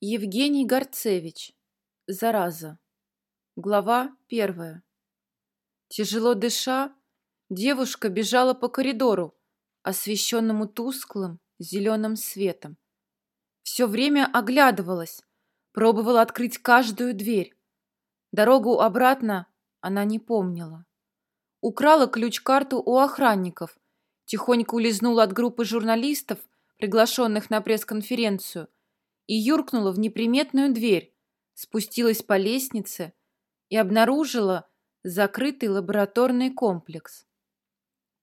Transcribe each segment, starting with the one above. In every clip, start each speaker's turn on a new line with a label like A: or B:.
A: Евгений Горцевич. Зараза. Глава первая. Тяжело дыша, девушка бежала по коридору, освещенному тусклым зеленым светом. Все время оглядывалась, пробовала открыть каждую дверь. Дорогу обратно она не помнила. Украла ключ-карту у охранников, тихонько улизнула от группы журналистов, приглашенных на пресс-конференцию, и юркнула в неприметную дверь, спустилась по лестнице и обнаружила закрытый лабораторный комплекс.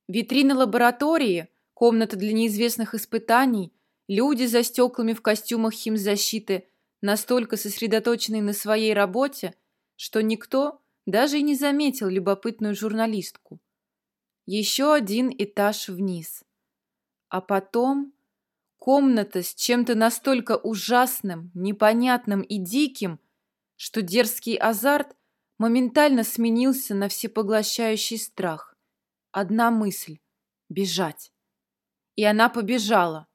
A: Витрины лаборатории, комната для неизвестных испытаний, люди за стеклами в костюмах химзащиты настолько сосредоточенные на своей работе, что никто даже и не заметил любопытную журналистку. Еще один этаж вниз. А потом Комната с чем-то настолько ужасным, непонятным и диким, что дерзкий азарт моментально сменился на всепоглощающий страх. Одна мысль — бежать. И она побежала,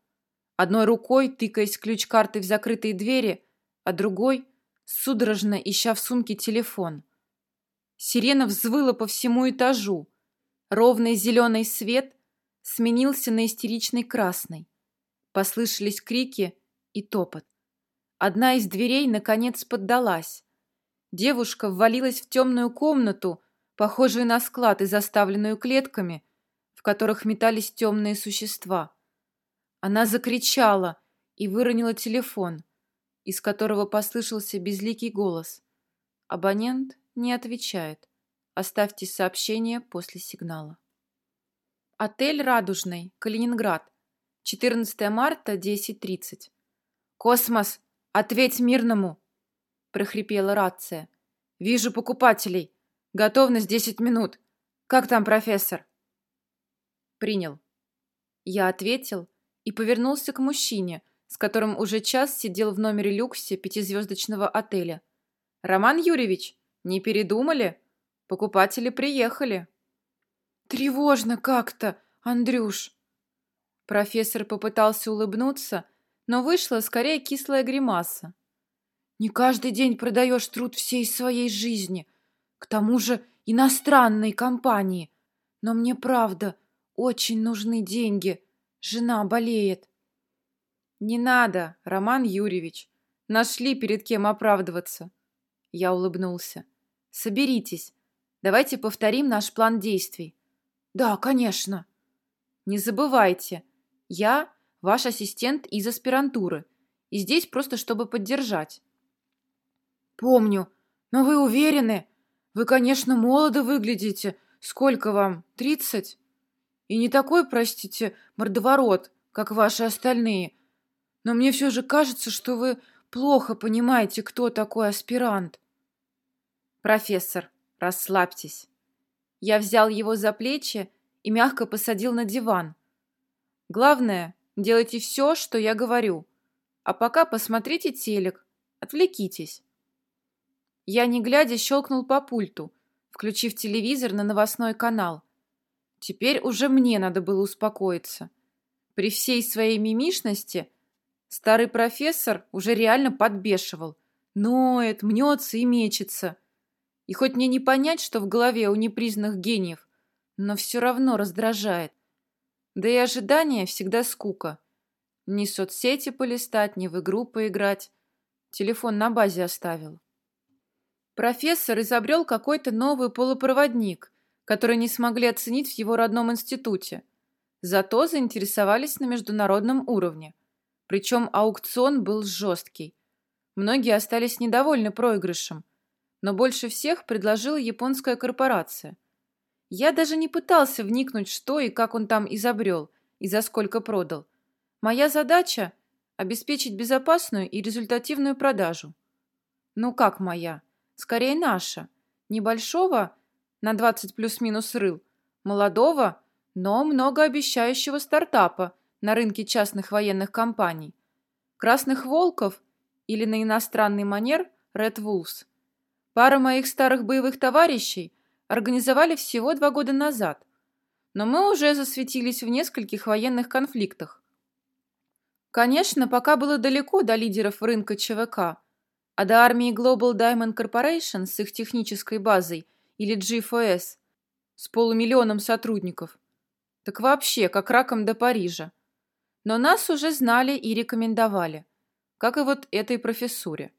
A: одной рукой тыкаясь ключ-картой в закрытые двери, а другой — судорожно ища в сумке телефон. Сирена взвыла по всему этажу. Ровный зеленый свет сменился на истеричный красный. Послышались крики и топот. Одна из дверей, наконец, поддалась. Девушка ввалилась в темную комнату, похожую на склад и заставленную клетками, в которых метались темные существа. Она закричала и выронила телефон, из которого послышался безликий голос. Абонент не отвечает. Оставьте сообщение после сигнала. Отель «Радужный», Калининград. 14 марта, 10.30. «Космос, ответь мирному!» — прохрипела рация. «Вижу покупателей. Готовность 10 минут. Как там профессор?» «Принял». Я ответил и повернулся к мужчине, с которым уже час сидел в номере люксе пятизвездочного отеля. «Роман Юрьевич, не передумали? Покупатели приехали». «Тревожно как-то, Андрюш», Профессор попытался улыбнуться, но вышла скорее кислая гримаса. «Не каждый день продаешь труд всей своей жизни, к тому же иностранной компании. Но мне правда очень нужны деньги. Жена болеет». «Не надо, Роман Юрьевич. Нашли перед кем оправдываться». Я улыбнулся. «Соберитесь. Давайте повторим наш план действий». «Да, конечно». «Не забывайте, я ваш ассистент из аспирантуры, и здесь просто чтобы поддержать. Помню, но вы уверены? Вы, конечно, молодо выглядите. Сколько вам? Тридцать? И не такой, простите, мордоворот, как ваши остальные. Но мне все же кажется, что вы плохо понимаете, кто такой аспирант. Профессор, расслабьтесь. Я взял его за плечи и мягко посадил на диван. Главное, делайте все, что я говорю. А пока посмотрите телек, отвлекитесь. Я, не глядя, щелкнул по пульту, включив телевизор на новостной канал. Теперь уже мне надо было успокоиться. При всей своей мимишности старый профессор уже реально подбешивал. Ноет, мнется и мечется. И хоть мне не понять, что в голове у непризнанных гениев, но все равно раздражает. Да и ожидание всегда скука. Ни соцсети полистать, ни в игру поиграть. Телефон на базе оставил. Профессор изобрел какой-то новый полупроводник, который не смогли оценить в его родном институте. Зато заинтересовались на международном уровне. Причем аукцион был жесткий. Многие остались недовольны проигрышем, но больше всех предложила японская корпорация – я даже не пытался вникнуть, что и как он там изобрел, и за сколько продал. Моя задача – обеспечить безопасную и результативную продажу. Ну как моя? Скорее наша. Небольшого, на 20 плюс-минус рыл, молодого, но многообещающего стартапа на рынке частных военных компаний. Красных волков или на иностранный манер Red Wolves. Пара моих старых боевых товарищей – организовали всего два года назад, но мы уже засветились в нескольких военных конфликтах. Конечно, пока было далеко до лидеров рынка ЧВК, а до армии Global Diamond Corporation с их технической базой или G4S с полумиллионом сотрудников. Так вообще, как раком до Парижа. Но нас уже знали и рекомендовали, как и вот этой профессуре.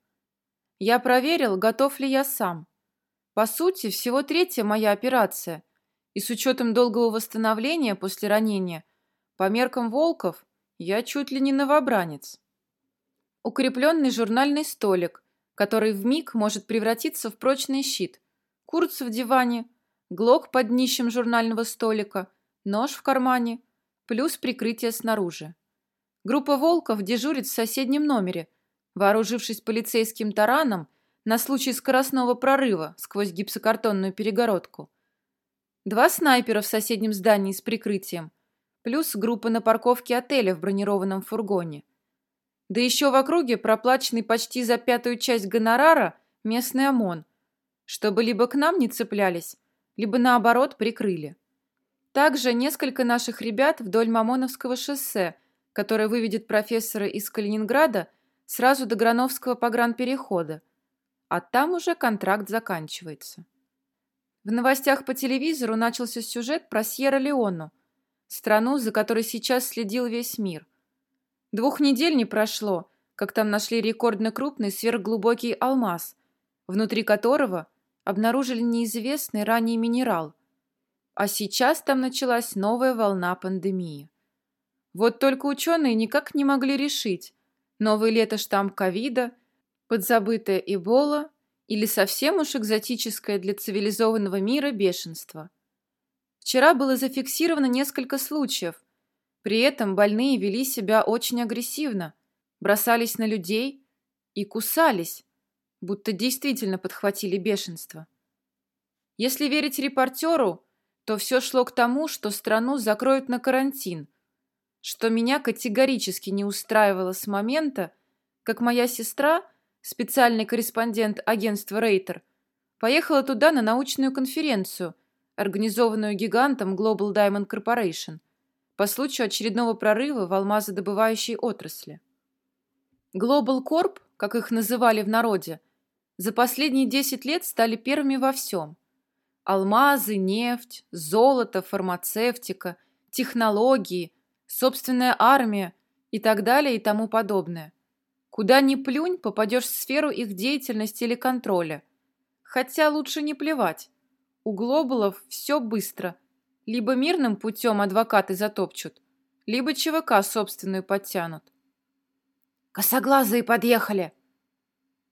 A: Я проверил, готов ли я сам. По сути, всего третья моя операция, и с учетом долгого восстановления после ранения, по меркам волков, я чуть ли не новобранец. Укрепленный журнальный столик, который в миг может превратиться в прочный щит, курц в диване, глок под днищем журнального столика, нож в кармане, плюс прикрытие снаружи. Группа волков дежурит в соседнем номере, вооружившись полицейским тараном на случай скоростного прорыва сквозь гипсокартонную перегородку. Два снайпера в соседнем здании с прикрытием, плюс группа на парковке отеля в бронированном фургоне. Да еще в округе проплаченный почти за пятую часть гонорара местный ОМОН, чтобы либо к нам не цеплялись, либо наоборот прикрыли. Также несколько наших ребят вдоль Мамоновского шоссе, которое выведет профессора из Калининграда сразу до Грановского погранперехода, а там уже контракт заканчивается. В новостях по телевизору начался сюжет про Сьерра-Леону, страну, за которой сейчас следил весь мир. Двух недель не прошло, как там нашли рекордно крупный сверхглубокий алмаз, внутри которого обнаружили неизвестный ранее минерал. А сейчас там началась новая волна пандемии. Вот только ученые никак не могли решить, новый ли это штамм ковида подзабытая Эбола или совсем уж экзотическое для цивилизованного мира бешенство. Вчера было зафиксировано несколько случаев. При этом больные вели себя очень агрессивно, бросались на людей и кусались, будто действительно подхватили бешенство. Если верить репортеру, то все шло к тому, что страну закроют на карантин, что меня категорически не устраивало с момента, как моя сестра – специальный корреспондент агентства Рейтер, поехала туда на научную конференцию, организованную гигантом Global Diamond Corporation по случаю очередного прорыва в алмазодобывающей отрасли. Global Corp, как их называли в народе, за последние 10 лет стали первыми во всем. Алмазы, нефть, золото, фармацевтика, технологии, собственная армия и так далее и тому подобное – Куда ни плюнь, попадешь в сферу их деятельности или контроля. Хотя лучше не плевать. У глобалов все быстро. Либо мирным путем адвокаты затопчут, либо ЧВК собственную подтянут. «Косоглазые подъехали!»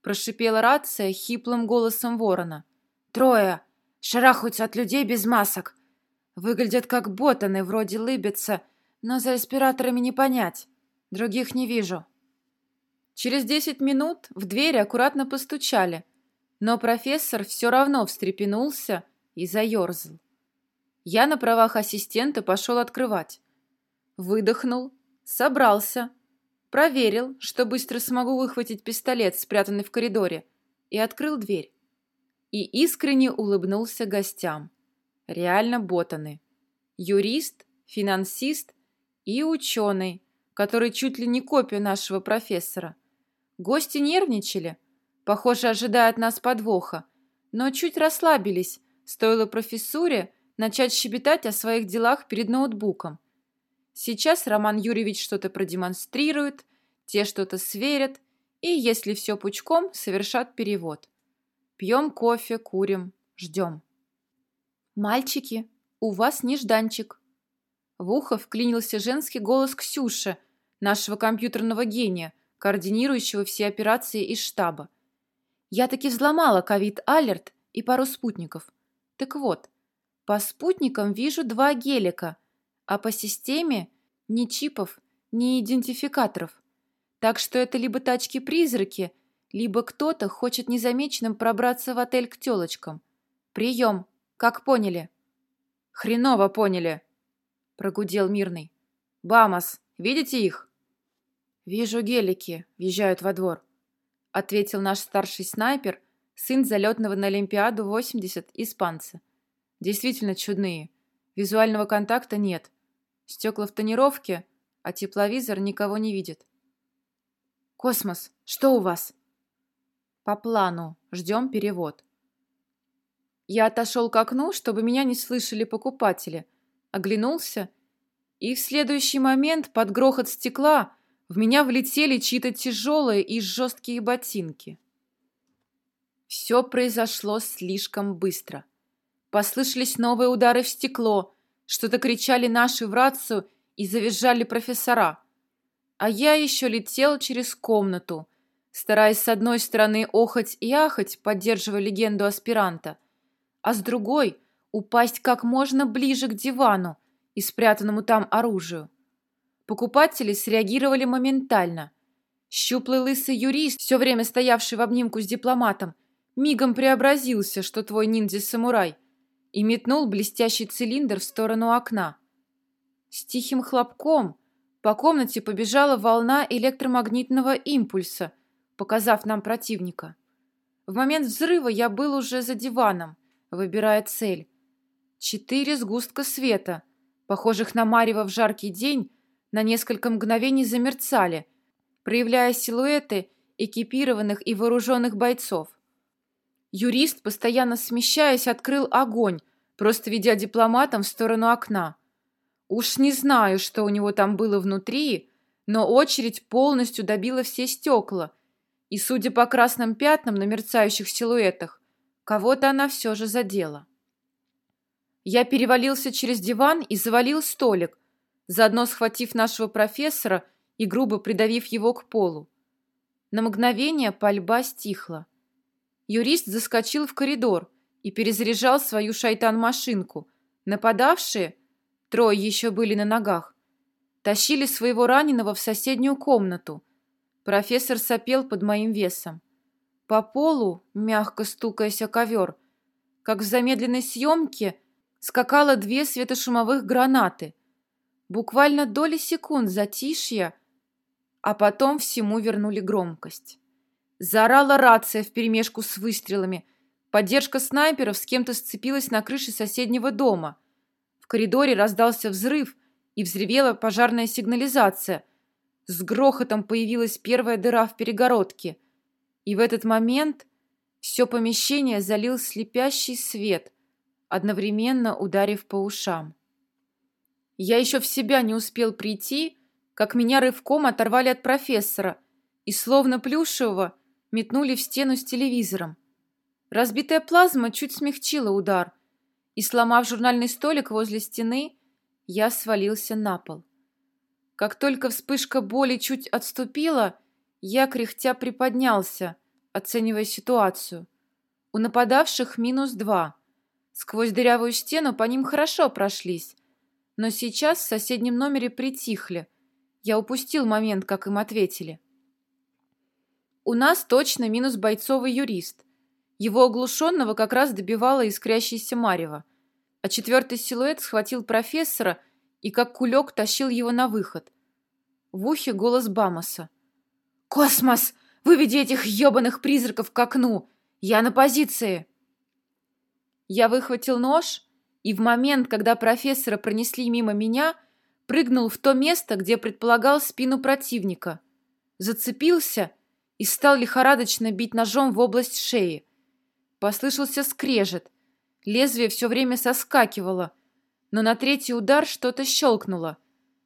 A: Прошипела рация хиплым голосом ворона. «Трое! Шарахаются от людей без масок. Выглядят как ботаны, вроде лыбятся, но за респираторами не понять. Других не вижу». Через десять минут в дверь аккуратно постучали, но профессор все равно встрепенулся и заерзал. Я на правах ассистента пошел открывать. Выдохнул, собрался, проверил, что быстро смогу выхватить пистолет, спрятанный в коридоре, и открыл дверь. И искренне улыбнулся гостям. Реально ботаны. Юрист, финансист и ученый, который чуть ли не копия нашего профессора. Гости нервничали, похоже, ожидая от нас подвоха, но чуть расслабились, стоило профессуре начать щебетать о своих делах перед ноутбуком. Сейчас Роман Юрьевич что-то продемонстрирует, те что-то сверят, и, если все пучком, совершат перевод. Пьем кофе, курим, ждем. «Мальчики, у вас нежданчик!» В ухо вклинился женский голос Ксюши, нашего компьютерного гения, координирующего все операции из штаба. Я таки взломала ковид-алерт и пару спутников. Так вот, по спутникам вижу два гелика, а по системе ни чипов, ни идентификаторов. Так что это либо тачки-призраки, либо кто-то хочет незамеченным пробраться в отель к телочкам. Прием, как поняли? Хреново поняли, прогудел Мирный. Бамос, видите их? «Вижу гелики, въезжают во двор», — ответил наш старший снайпер, сын залетного на Олимпиаду 80 испанца. «Действительно чудные. Визуального контакта нет. Стекла в тонировке, а тепловизор никого не видит. «Космос, что у вас?» «По плану. Ждем перевод». Я отошел к окну, чтобы меня не слышали покупатели, оглянулся, и в следующий момент под грохот стекла в меня влетели чьи-то тяжелые и жесткие ботинки. Все произошло слишком быстро. Послышались новые удары в стекло, что-то кричали наши в рацию и завизжали профессора. А я еще летел через комнату, стараясь с одной стороны охать и ахать, поддерживая легенду аспиранта, а с другой упасть как можно ближе к дивану и спрятанному там оружию. Покупатели среагировали моментально. Щуплый лысый юрист, все время стоявший в обнимку с дипломатом, мигом преобразился, что твой ниндзя-самурай, и метнул блестящий цилиндр в сторону окна. С тихим хлопком по комнате побежала волна электромагнитного импульса, показав нам противника. В момент взрыва я был уже за диваном, выбирая цель. Четыре сгустка света, похожих на марево в жаркий день, на несколько мгновений замерцали, проявляя силуэты экипированных и вооруженных бойцов. Юрист, постоянно смещаясь, открыл огонь, просто ведя дипломатом в сторону окна. Уж не знаю, что у него там было внутри, но очередь полностью добила все стекла, и, судя по красным пятнам на мерцающих силуэтах, кого-то она все же задела. Я перевалился через диван и завалил столик, заодно схватив нашего профессора и грубо придавив его к полу. На мгновение пальба стихла. Юрист заскочил в коридор и перезаряжал свою шайтан-машинку. Нападавшие, трое еще были на ногах, тащили своего раненого в соседнюю комнату. Профессор сопел под моим весом. По полу, мягко стукаясь о ковер, как в замедленной съемке, скакало две светошумовых гранаты. Буквально доли секунд затишья, а потом всему вернули громкость. Заорала рация вперемешку с выстрелами. Поддержка снайперов с кем-то сцепилась на крыше соседнего дома. В коридоре раздался взрыв, и взревела пожарная сигнализация. С грохотом появилась первая дыра в перегородке. И в этот момент все помещение залил слепящий свет, одновременно ударив по ушам. Я еще в себя не успел прийти, как меня рывком оторвали от профессора и, словно плюшевого, метнули в стену с телевизором. Разбитая плазма чуть смягчила удар, и, сломав журнальный столик возле стены, я свалился на пол. Как только вспышка боли чуть отступила, я кряхтя приподнялся, оценивая ситуацию. У нападавших минус два. Сквозь дырявую стену по ним хорошо прошлись, но сейчас в соседнем номере притихли. Я упустил момент, как им ответили. У нас точно минус бойцовый юрист. Его оглушенного как раз добивала искрящаяся марево. А четвертый силуэт схватил профессора и как кулек тащил его на выход. В ухе голос Бамоса. «Космос! Выведи этих ебаных призраков к окну! Я на позиции!» Я выхватил нож и в момент, когда профессора пронесли мимо меня, прыгнул в то место, где предполагал спину противника. Зацепился и стал лихорадочно бить ножом в область шеи. Послышался скрежет. Лезвие все время соскакивало, но на третий удар что-то щелкнуло.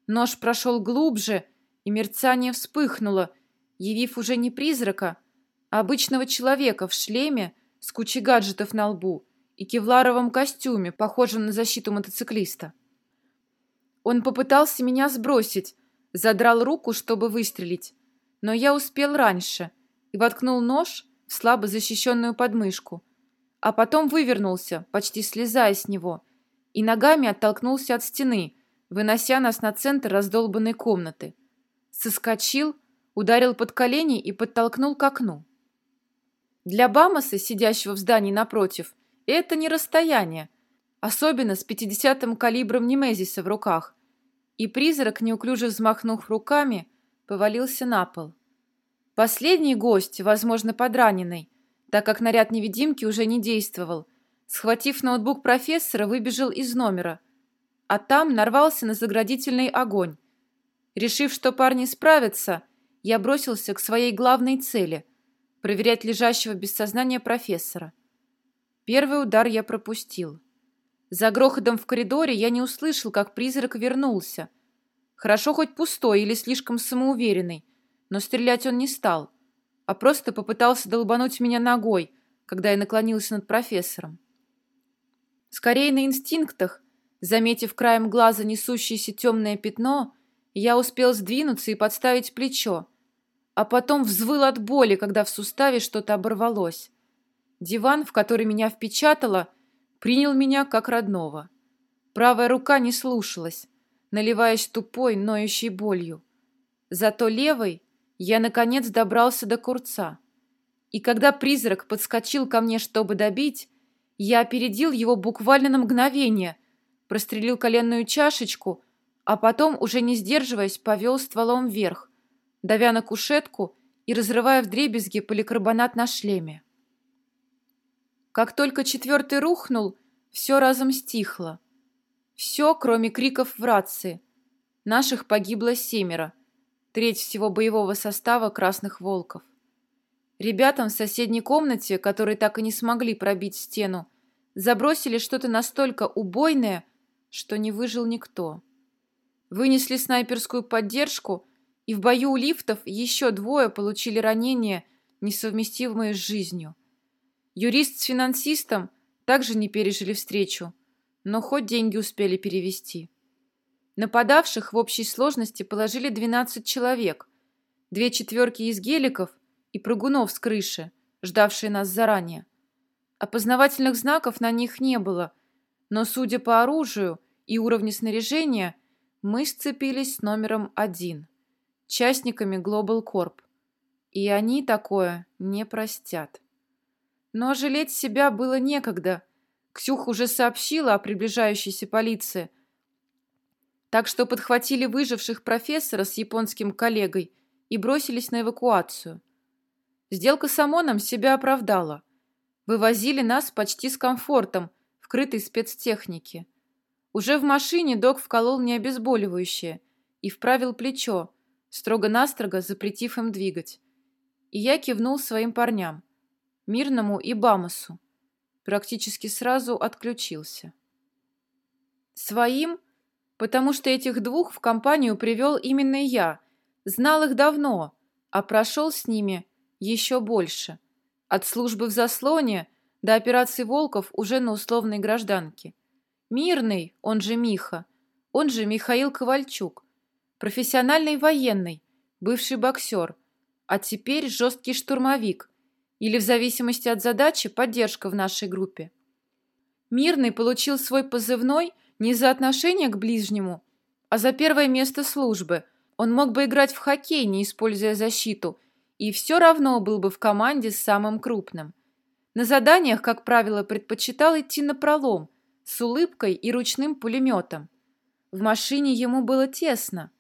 A: Нож прошел глубже, и мерцание вспыхнуло, явив уже не призрака, а обычного человека в шлеме с кучей гаджетов на лбу и кевларовом костюме, похожем на защиту мотоциклиста. Он попытался меня сбросить, задрал руку, чтобы выстрелить, но я успел раньше и воткнул нож в слабо защищенную подмышку, а потом вывернулся, почти слезая с него, и ногами оттолкнулся от стены, вынося нас на центр раздолбанной комнаты. Соскочил, ударил под колени и подтолкнул к окну. Для Бамоса, сидящего в здании напротив, это не расстояние, особенно с 50-м калибром Немезиса в руках. И призрак, неуклюже взмахнув руками, повалился на пол. Последний гость, возможно, подраненный, так как наряд невидимки уже не действовал, схватив ноутбук профессора, выбежал из номера, а там нарвался на заградительный огонь. Решив, что парни справятся, я бросился к своей главной цели – проверять лежащего без сознания профессора. Первый удар я пропустил. За грохотом в коридоре я не услышал, как призрак вернулся. Хорошо хоть пустой или слишком самоуверенный, но стрелять он не стал, а просто попытался долбануть меня ногой, когда я наклонился над профессором. Скорее на инстинктах, заметив краем глаза несущееся темное пятно, я успел сдвинуться и подставить плечо, а потом взвыл от боли, когда в суставе что-то оборвалось. Диван, в который меня впечатало, принял меня как родного. Правая рука не слушалась, наливаясь тупой, ноющей болью. Зато левой я, наконец, добрался до курца. И когда призрак подскочил ко мне, чтобы добить, я опередил его буквально на мгновение, прострелил коленную чашечку, а потом, уже не сдерживаясь, повел стволом вверх, давя на кушетку и разрывая вдребезги поликарбонат на шлеме. Как только четвертый рухнул, все разом стихло. Все, кроме криков в рации. Наших погибло семеро, треть всего боевого состава «Красных волков». Ребятам в соседней комнате, которые так и не смогли пробить стену, забросили что-то настолько убойное, что не выжил никто. Вынесли снайперскую поддержку, и в бою у лифтов еще двое получили ранения, несовместимые с жизнью. Юрист с финансистом также не пережили встречу, но хоть деньги успели перевести. Нападавших в общей сложности положили 12 человек, две четверки из геликов – и прыгунов с крыши, ждавшие нас заранее. Опознавательных знаков на них не было, но, судя по оружию и уровню снаряжения, мы сцепились с номером один, частниками Global Corp, и они такое не простят. Но жалеть себя было некогда. Ксюх уже сообщила о приближающейся полиции, так что подхватили выживших профессора с японским коллегой и бросились на эвакуацию – Сделка с ОМОНом себя оправдала. Вывозили нас почти с комфортом, в крытой спецтехнике. Уже в машине док вколол мне обезболивающее и вправил плечо, строго-настрого запретив им двигать. И я кивнул своим парням, Мирному и Бамосу. Практически сразу отключился. Своим, потому что этих двух в компанию привел именно я, знал их давно, а прошел с ними – еще больше. От службы в заслоне до операции «Волков» уже на условной гражданке. Мирный, он же Миха, он же Михаил Ковальчук. Профессиональный военный, бывший боксер, а теперь жесткий штурмовик или, в зависимости от задачи, поддержка в нашей группе. Мирный получил свой позывной не за отношение к ближнему, а за первое место службы. Он мог бы играть в хоккей, не используя защиту, и все равно был бы в команде с самым крупным. На заданиях, как правило, предпочитал идти на пролом, с улыбкой и ручным пулеметом. В машине ему было тесно.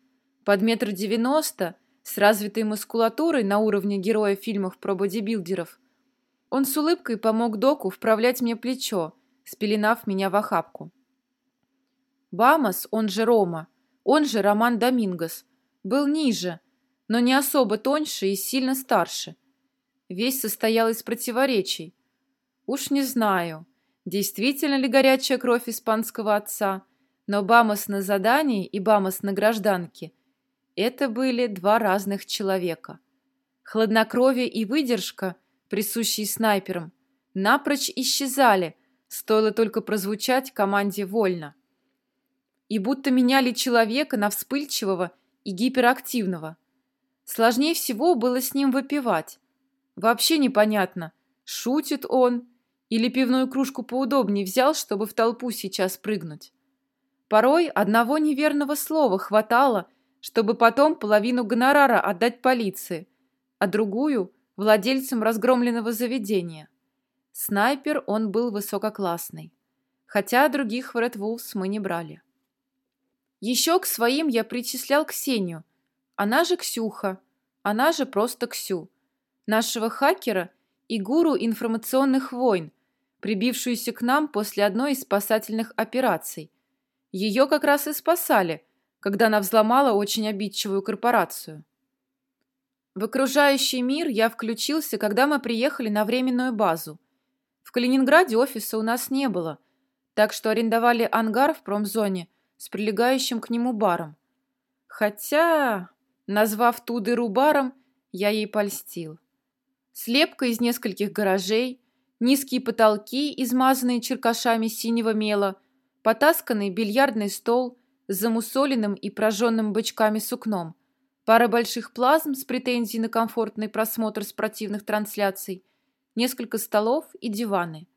A: Под метр девяносто, с развитой мускулатурой на уровне героя фильмов про бодибилдеров. Он с улыбкой помог доку вправлять мне плечо, спеленав меня в охапку. Бамос, он же Рома, он же Роман Домингос, был ниже, но не особо тоньше и сильно старше. Весь состоял из противоречий. Уж не знаю, действительно ли горячая кровь испанского отца, но Бамос на задании и Бамос на гражданке – это были два разных человека. Хладнокровие и выдержка, присущие снайперам, напрочь исчезали, стоило только прозвучать команде «вольно». И будто меняли человека на вспыльчивого и гиперактивного – Сложнее всего было с ним выпивать. Вообще непонятно, шутит он или пивную кружку поудобнее взял, чтобы в толпу сейчас прыгнуть. Порой одного неверного слова хватало, чтобы потом половину гонорара отдать полиции, а другую – владельцам разгромленного заведения. Снайпер он был высококлассный, хотя других в Red Wolves мы не брали. Еще к своим я причислял Ксению – она же Ксюха, она же просто Ксю, нашего хакера и гуру информационных войн, прибившуюся к нам после одной из спасательных операций. Ее как раз и спасали, когда она взломала очень обидчивую корпорацию. В окружающий мир я включился, когда мы приехали на временную базу. В Калининграде офиса у нас не было, так что арендовали ангар в промзоне с прилегающим к нему баром. Хотя, назвав ту дыру баром, я ей польстил. Слепка из нескольких гаражей, низкие потолки, измазанные черкашами синего мела, потасканный бильярдный стол замусоленным и прожженным бычками сукном, пара больших плазм с претензией на комфортный просмотр спортивных трансляций, несколько столов и диваны.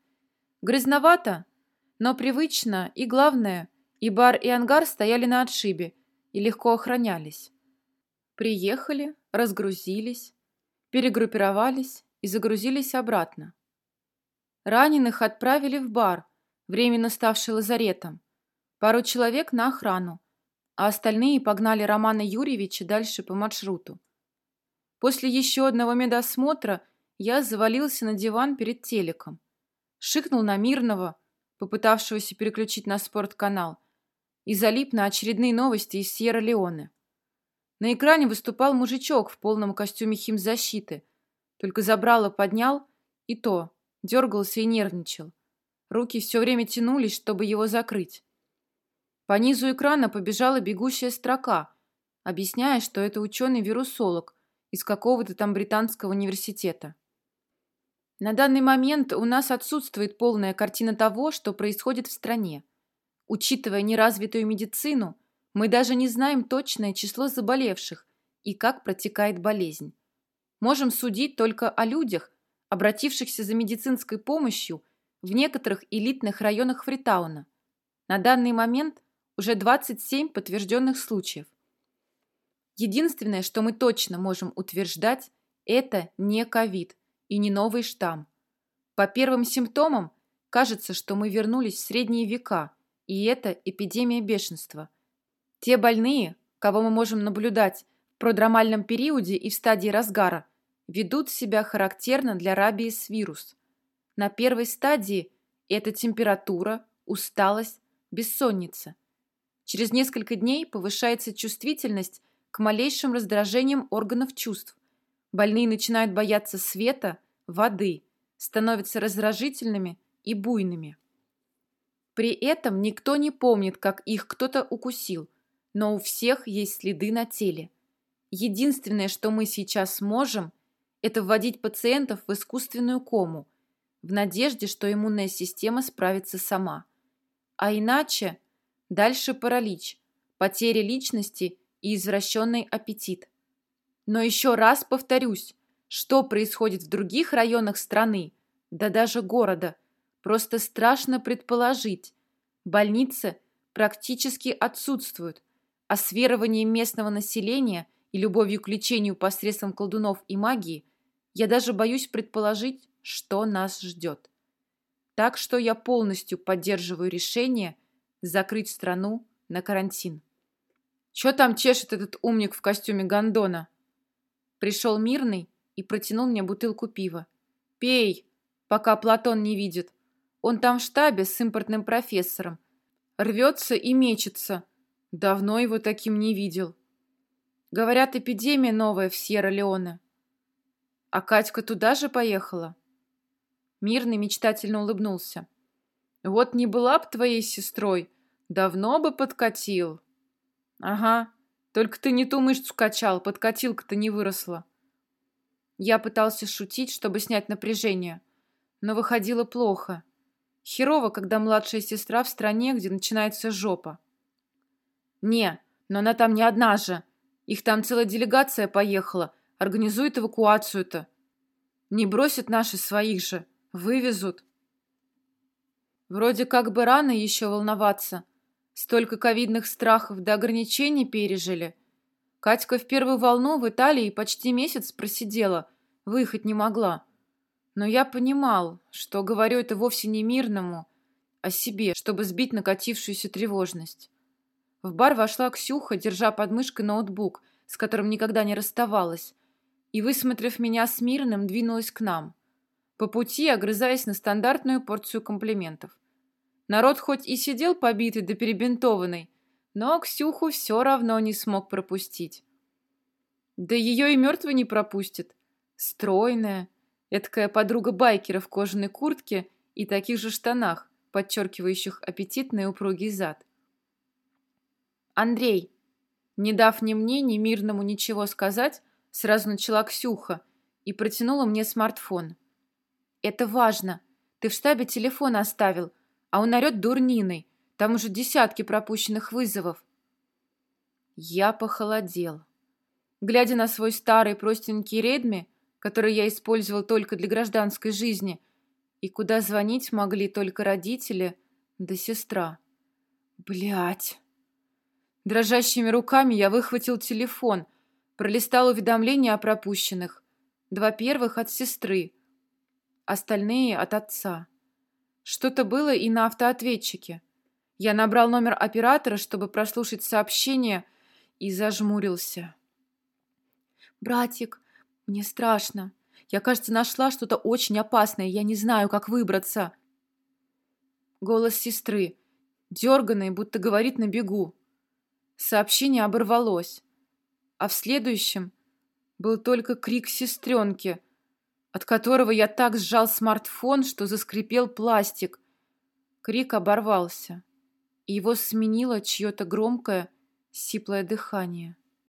A: Грязновато, но привычно и, главное, и бар, и ангар стояли на отшибе и легко охранялись. Приехали, разгрузились, перегруппировались и загрузились обратно. Раненых отправили в бар, временно ставший лазаретом, пару человек на охрану, а остальные погнали Романа Юрьевича дальше по маршруту. После еще одного медосмотра я завалился на диван перед телеком, шикнул на Мирного, попытавшегося переключить на спортканал, и залип на очередные новости из Сьерра-Леоне. На экране выступал мужичок в полном костюме химзащиты, только забрало поднял, и то, дергался и нервничал. Руки все время тянулись, чтобы его закрыть. По низу экрана побежала бегущая строка, объясняя, что это ученый-вирусолог из какого-то там британского университета. На данный момент у нас отсутствует полная картина того, что происходит в стране. Учитывая неразвитую медицину, мы даже не знаем точное число заболевших и как протекает болезнь. Можем судить только о людях, обратившихся за медицинской помощью в некоторых элитных районах Фритауна. На данный момент уже 27 подтвержденных случаев. Единственное, что мы точно можем утверждать, это не ковид и не новый штамм. По первым симптомам кажется, что мы вернулись в средние века, и это эпидемия бешенства. Те больные, кого мы можем наблюдать в продромальном периоде и в стадии разгара, ведут себя характерно для рабиес вирус. На первой стадии это температура, усталость, бессонница. Через несколько дней повышается чувствительность к малейшим раздражениям органов чувств, Больные начинают бояться света, воды, становятся раздражительными и буйными. При этом никто не помнит, как их кто-то укусил, но у всех есть следы на теле. Единственное, что мы сейчас можем, это вводить пациентов в искусственную кому, в надежде, что иммунная система справится сама. А иначе дальше паралич, потеря личности и извращенный аппетит – но еще раз повторюсь, что происходит в других районах страны, да даже города, просто страшно предположить. Больницы практически отсутствуют, а с местного населения и любовью к лечению посредством колдунов и магии я даже боюсь предположить, что нас ждет. Так что я полностью поддерживаю решение закрыть страну на карантин. Чё там чешет этот умник в костюме гондона? Пришел мирный и протянул мне бутылку пива. «Пей, пока Платон не видит. Он там в штабе с импортным профессором. Рвется и мечется. Давно его таким не видел. Говорят, эпидемия новая в Сьерра-Леоне. А Катька туда же поехала?» Мирный мечтательно улыбнулся. «Вот не была б твоей сестрой, давно бы подкатил». «Ага, только ты не ту мышцу качал, подкатилка-то не выросла. Я пытался шутить, чтобы снять напряжение, но выходило плохо. Херово, когда младшая сестра в стране, где начинается жопа. Не, но она там не одна же. Их там целая делегация поехала. Организует эвакуацию-то. Не бросят наши своих же. Вывезут. Вроде как бы рано еще волноваться. Столько ковидных страхов до ограничений пережили. Катька в первую волну в Италии почти месяц просидела, выехать не могла. Но я понимал, что говорю это вовсе не мирному, а себе, чтобы сбить накатившуюся тревожность. В бар вошла Ксюха, держа под мышкой ноутбук, с которым никогда не расставалась, и, высмотрев меня с мирным, двинулась к нам. По пути огрызаясь на стандартную порцию комплиментов – Народ хоть и сидел побитый да перебинтованный, но Ксюху все равно не смог пропустить. Да ее и мертвый не пропустит. Стройная, эткая подруга байкера в кожаной куртке и таких же штанах, подчеркивающих аппетитный упругий зад. «Андрей!» Не дав ни мне, ни мирному ничего сказать, сразу начала Ксюха и протянула мне смартфон. «Это важно. Ты в штабе телефон оставил, а он орет дурниной. Там уже десятки пропущенных вызовов». Я похолодел. Глядя на свой старый простенький Редми, который я использовал только для гражданской жизни, и куда звонить могли только родители да сестра. Блять. Дрожащими руками я выхватил телефон, пролистал уведомления о пропущенных. Два первых от сестры, остальные от отца. Что-то было и на автоответчике. Я набрал номер оператора, чтобы прослушать сообщение, и зажмурился. «Братик, мне страшно. Я, кажется, нашла что-то очень опасное. Я не знаю, как выбраться». Голос сестры, дерганный, будто говорит на бегу. Сообщение оборвалось, а в следующем был только крик сестренки, от которого я так сжал смартфон, что заскрипел пластик. Крик оборвался, и его сменило чье-то громкое, сиплое дыхание.